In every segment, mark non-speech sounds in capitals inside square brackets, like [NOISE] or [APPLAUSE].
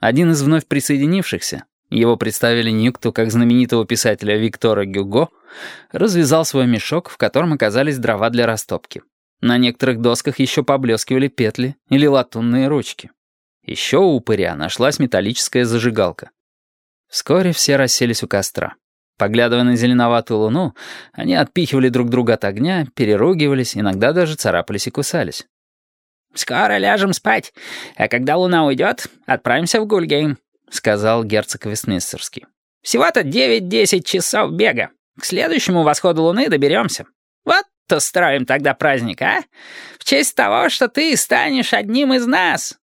Один из вновь присоединившихся, его представили Нюкту как знаменитого писателя Виктора Гюго, развязал свой мешок, в котором оказались дрова для растопки. На некоторых досках еще поблескивали петли или латунные ручки. Еще у упыря нашлась металлическая зажигалка. Вскоре все расселись у костра. Поглядывая на зеленоватую луну, они отпихивали друг друга от огня, переругивались, иногда даже царапались и кусались. «Скоро ляжем спать, а когда луна уйдет, отправимся в Гульгейм», — сказал герцог Вестминстерский. «Всего-то девять-десять часов бега. К следующему восходу луны доберемся. Вот-то устроим тогда праздник, а? В честь того, что ты станешь одним из нас».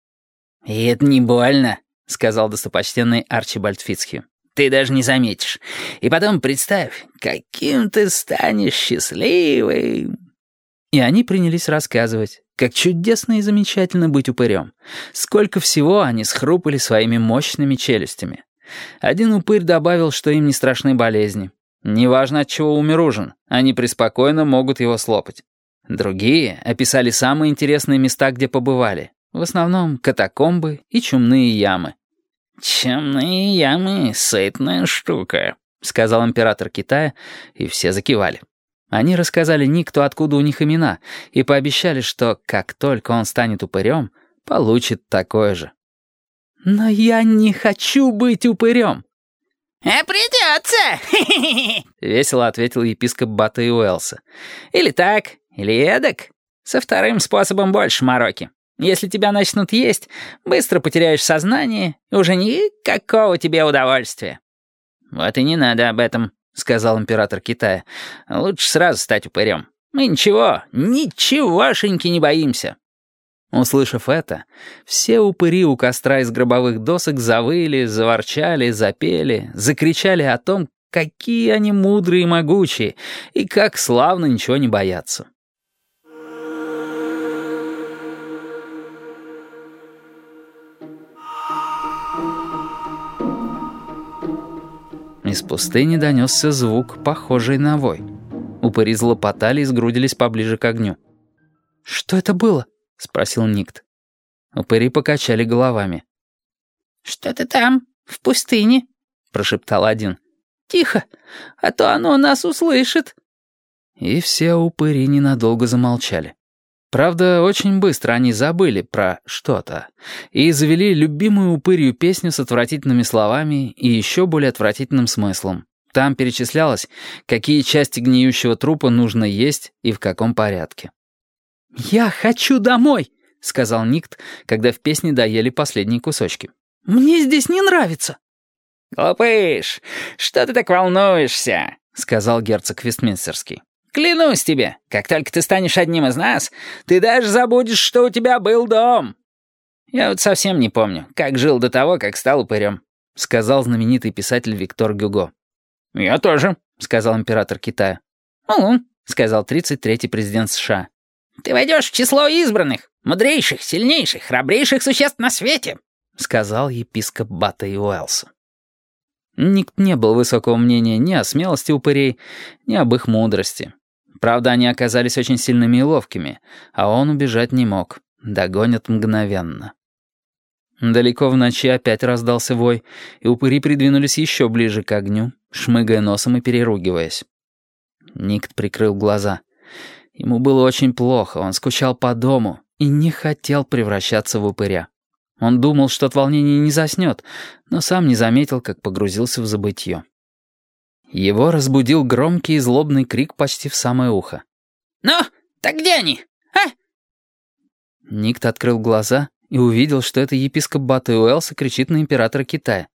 «И это не больно», — сказал достопочтенный Арчибальд Фицхью. «Ты даже не заметишь. И потом представь, каким ты станешь счастливым». И они принялись рассказывать, как чудесно и замечательно быть упырем. Сколько всего они схрупали своими мощными челюстями. Один упырь добавил, что им не страшны болезни. Неважно, от чего умер ужин, они преспокойно могут его слопать. Другие описали самые интересные места, где побывали. В основном катакомбы и чумные ямы. «Чумные ямы — сытная штука», — сказал император Китая, и все закивали. Они рассказали Никту, откуда у них имена, и пообещали, что как только он станет упырем, получит такое же. «Но я не хочу быть упырем!» «А придется!» [LAUGHS] — весело ответил епископ Бата и Уэлса. «Или так, или эдак. Со вторым способом больше мороки. Если тебя начнут есть, быстро потеряешь сознание, и уже никакого тебе удовольствия». «Вот и не надо об этом», — сказал император Китая. «Лучше сразу стать упырем. Мы ничего, ничегошеньки не боимся». Услышав это, все упыри у костра из гробовых досок завыли, заворчали, запели, закричали о том, какие они мудрые и могучие, и как славно ничего не боятся. Из пустыни донесся звук, похожий на вой. Упыри злопотали и сгрудились поближе к огню. «Что это было?» — спросил Никт. Упыри покачали головами. «Что-то там, в пустыне», — прошептал один. «Тихо, а то оно нас услышит». И все упыри ненадолго замолчали. Правда, очень быстро они забыли про что-то и завели любимую упырью песню с отвратительными словами и еще более отвратительным смыслом. Там перечислялось, какие части гниющего трупа нужно есть и в каком порядке. «Я хочу домой!» — сказал Никт, когда в песне доели последние кусочки. «Мне здесь не нравится!» «Глупыш, что ты так волнуешься?» — сказал герцог Вестминстерский. Клянусь тебе, как только ты станешь одним из нас, ты даже забудешь, что у тебя был дом. Я вот совсем не помню, как жил до того, как стал упырем», — сказал знаменитый писатель Виктор Гюго. «Я тоже», — сказал император Китая. «Угу», — сказал 33-й президент США. «Ты войдешь в число избранных, мудрейших, сильнейших, храбрейших существ на свете», — сказал епископ Бата и Уэлса. Никт не был высокого мнения ни о смелости упырей, ни об их мудрости. Правда, они оказались очень сильными и ловкими, а он убежать не мог. Догонят мгновенно. Далеко в ночи опять раздался вой, и упыри придвинулись еще ближе к огню, шмыгая носом и переругиваясь. Никт прикрыл глаза. Ему было очень плохо, он скучал по дому и не хотел превращаться в упыря. Он думал, что от волнения не заснет, но сам не заметил, как погрузился в забытье. Его разбудил громкий и злобный крик почти в самое ухо. «Ну, так где они, а?» Никт открыл глаза и увидел, что это епископ Бата Уэлса кричит на императора Китая.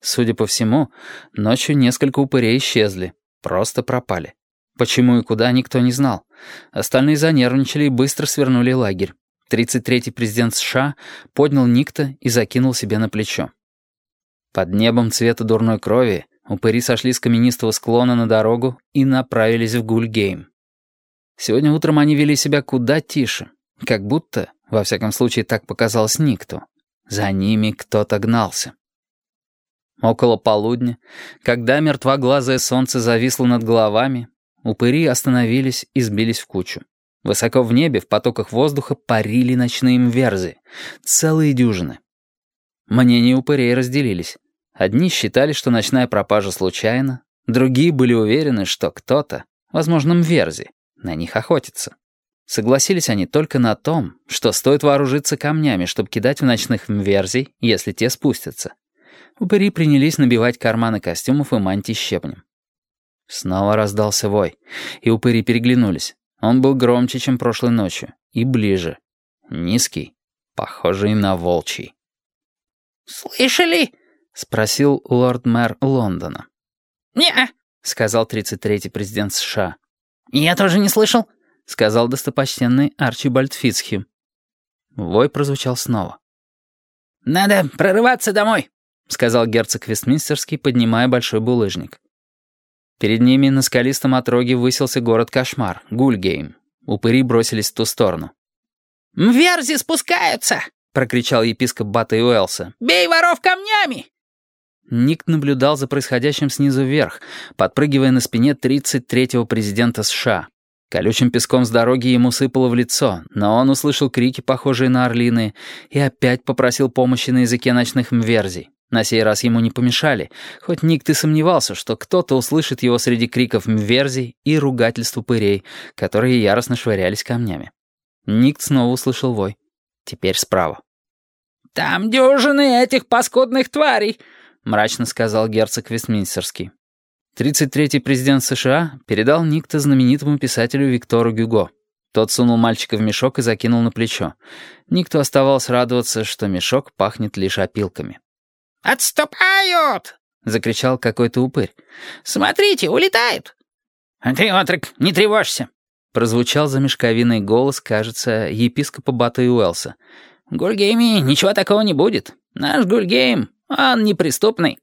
Судя по всему, ночью несколько упырей исчезли, просто пропали. Почему и куда, никто не знал. Остальные занервничали и быстро свернули лагерь. 33-й президент США поднял Никта и закинул себе на плечо. Под небом цвета дурной крови Упыри сошли с каменистого склона на дорогу и направились в Гульгейм. Сегодня утром они вели себя куда тише, как будто, во всяком случае так показалось никто, за ними кто-то гнался. Около полудня, когда мертвоглазое солнце зависло над головами, упыри остановились и сбились в кучу. Высоко в небе, в потоках воздуха, парили ночные мверзы, целые дюжины. Мнения упырей разделились. Одни считали, что ночная пропажа случайна, другие были уверены, что кто-то, возможно, Мверзи, на них охотится. Согласились они только на том, что стоит вооружиться камнями, чтобы кидать в ночных мверзей, если те спустятся. Упыри принялись набивать карманы костюмов и мантий щебнем. Снова раздался вой, и упыри переглянулись. Он был громче, чем прошлой ночью, и ближе. Низкий, похожий на волчий. «Слышали?» — спросил лорд-мэр Лондона. «Не-а», сказал 33-й президент США. «Я тоже не слышал», — сказал достопочтенный Арчибальд Фицхи. Вой прозвучал снова. «Надо прорываться домой», — сказал герцог Вестминстерский, поднимая большой булыжник. Перед ними на скалистом отроге высился город-кошмар, Гульгейм. Упыри бросились в ту сторону. «Мверзи спускаются!» — прокричал епископ Бата и Уэлса. «Бей воров камнями!» Ник наблюдал за происходящим снизу вверх, подпрыгивая на спине 33-го президента США. Колючим песком с дороги ему сыпало в лицо, но он услышал крики, похожие на орлиные, и опять попросил помощи на языке ночных мверзий. На сей раз ему не помешали, хоть Ник ты сомневался, что кто-то услышит его среди криков мверзий и ругательств пырей, которые яростно швырялись камнями. Ник снова услышал вой. Теперь справа. «Там дюжины этих паскудных тварей!» — мрачно сказал герцог Вестминстерский. 33-й президент США передал Никта знаменитому писателю Виктору Гюго. Тот сунул мальчика в мешок и закинул на плечо. Никту оставалось радоваться, что мешок пахнет лишь опилками. «Отступают!» — закричал какой-то упырь. «Смотрите, улетают!» «А ты, отрок, не тревожься!» Прозвучал за мешковиной голос, кажется, епископа Бата и Уэлса. «В Гульгейме ничего такого не будет. Наш Гульгейм, он неприступный».